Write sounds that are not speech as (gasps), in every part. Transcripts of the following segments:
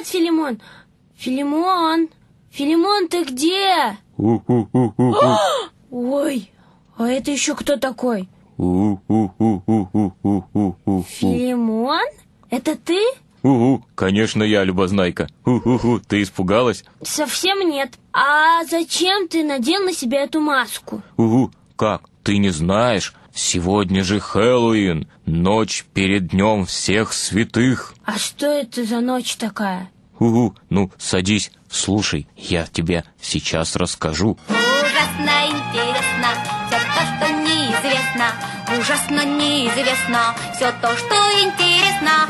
Привет, Филимон. Филимон, Филимон, ты где? (gasps) Ой, а это еще кто такой? Филимон? Это ты? Угу, конечно я, Любознайка. Ху-ху-ху, ты испугалась? Совсем нет. А зачем ты надел на себя эту маску? Угу, как, ты не знаешь? Сегодня же Хэллоуин, ночь перед днем всех святых. А что это за ночь такая? Угу, ну садись, слушай, я тебе сейчас расскажу. Ужасно интересно все то, что неизвестно. Ужасно неизвестно все то, что интересно.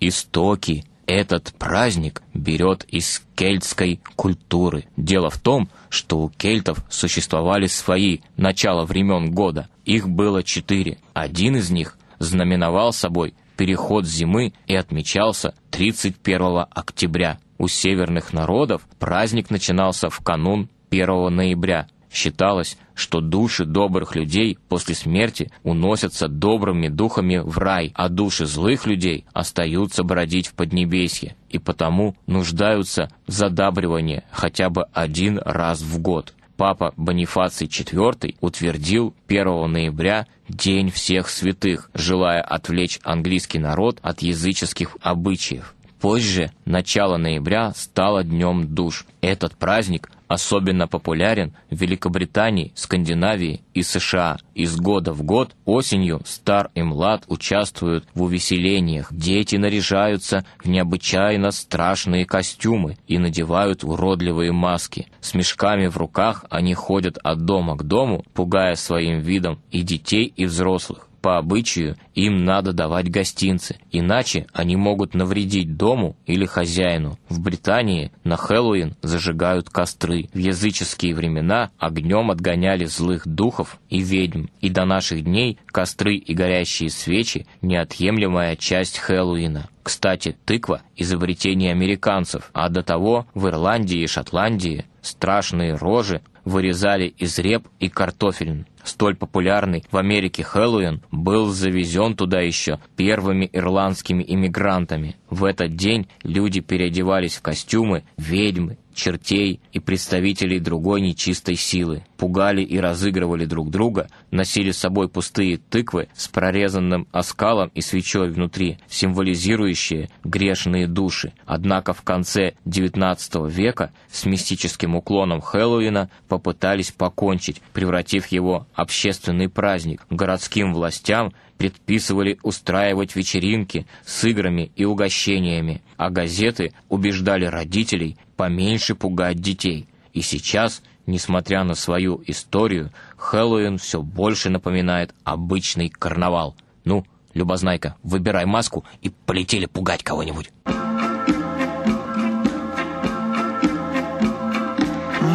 Истоки этот праздник берет из кельтской культуры. Дело в том, что у кельтов существовали свои начала времен года. Их было четыре. Один из них знаменовал собой переход зимы и отмечался 31 октября. У северных народов праздник начинался в канун 1 ноября. Считалось, что души добрых людей после смерти уносятся добрыми духами в рай, а души злых людей остаются бродить в Поднебесье и потому нуждаются в задабривании хотя бы один раз в год. Папа Бонифаций IV утвердил 1 ноября День всех святых, желая отвлечь английский народ от языческих обычаев. Позже, начало ноября, стало Днем душ. Этот праздник особенно популярен в Великобритании, Скандинавии и США. Из года в год осенью стар и млад участвуют в увеселениях. Дети наряжаются в необычайно страшные костюмы и надевают уродливые маски. С мешками в руках они ходят от дома к дому, пугая своим видом и детей, и взрослых по обычаю им надо давать гостинцы, иначе они могут навредить дому или хозяину. В Британии на Хэллоуин зажигают костры. В языческие времена огнем отгоняли злых духов и ведьм. И до наших дней костры и горящие свечи – неотъемлемая часть Хэллоуина. Кстати, тыква – изобретение американцев, а до того в Ирландии и Шотландии страшные рожи вырезали из реп и картофелин. Столь популярный в Америке Хэллоуин был завезен туда еще первыми ирландскими иммигрантами. В этот день люди переодевались в костюмы ведьмы, чертей и представителей другой нечистой силы, пугали и разыгрывали друг друга, носили с собой пустые тыквы с прорезанным оскалом и свечой внутри, символизирующие грешные души. Однако в конце XIX века с мистическим уклоном Хэллоуина попытались покончить, превратив его общественный праздник. Городским властям предписывали устраивать вечеринки с играми и угощениями, а газеты убеждали родителей поменьше пугать детей. И сейчас, несмотря на свою историю, Хэллоуин все больше напоминает обычный карнавал. Ну, Любознайка, выбирай маску и полетели пугать кого-нибудь.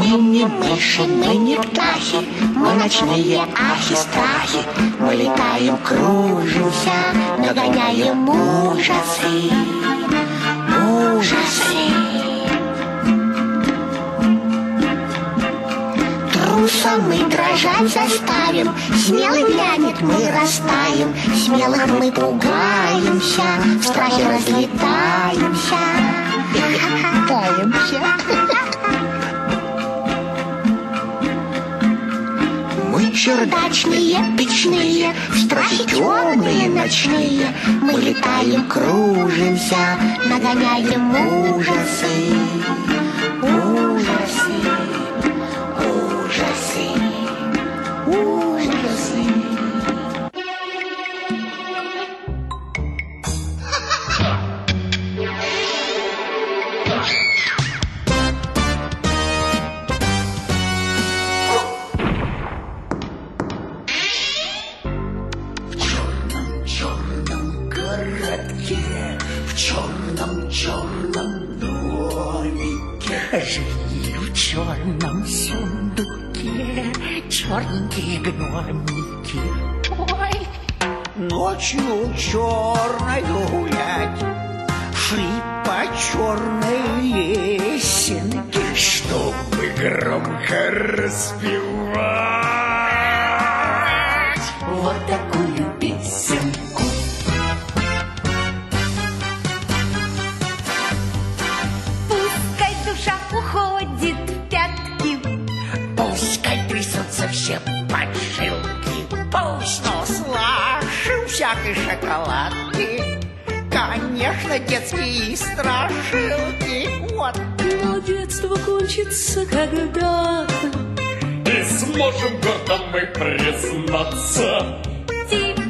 Мы не мыши, мы не птахи, мы ночные ахи-страхи. Мы летаем, кружимся, нагоняем ужасы, ужасы. Трусом мы дрожать заставим, смелый глянет, мы растаем, смелых мы пугаемся, в страхе разлетаемся. Таемся. Чердачные, печные, в страхе темные ночные. Мы летаем, кружимся, нагоняем ужасы. Жили в черном сундуке черненькие гномики. Ой, Ночью черною гулять, шли по черной лесенке, чтобы громко распевать. Всякой шоколадки Конечно, детские страшилки. Вот. Но детство кончится когда-то. И сможем гордо мы признаться. Теперь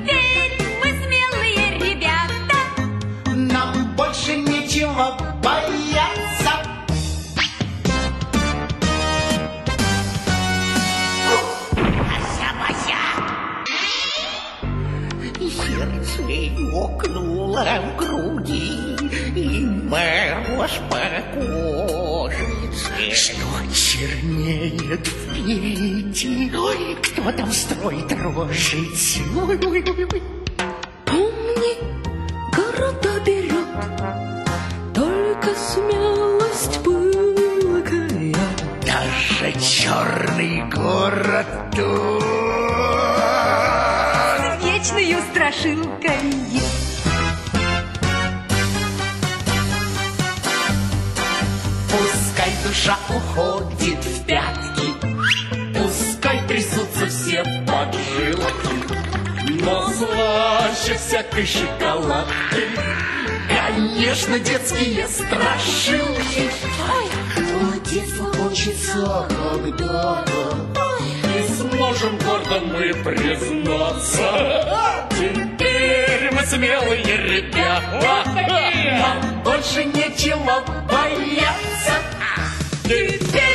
сердце ёкнуло в груди, и мороз по коже. Что чернеет впереди? Ой, кто там строит рожицы? Ой, ой, ой, ой. Помни, города берет Только смелость пылкая Даже черный город тут. Страшилкой Пускай душа уходит в пятки, Пускай трясутся все поджилки Но слаще всякой шоколадки конечно, детские страшилки. Но детство кончится когда-то. И сможем гордо мы признаться смелые ребята. Нам больше нечего бояться. Теперь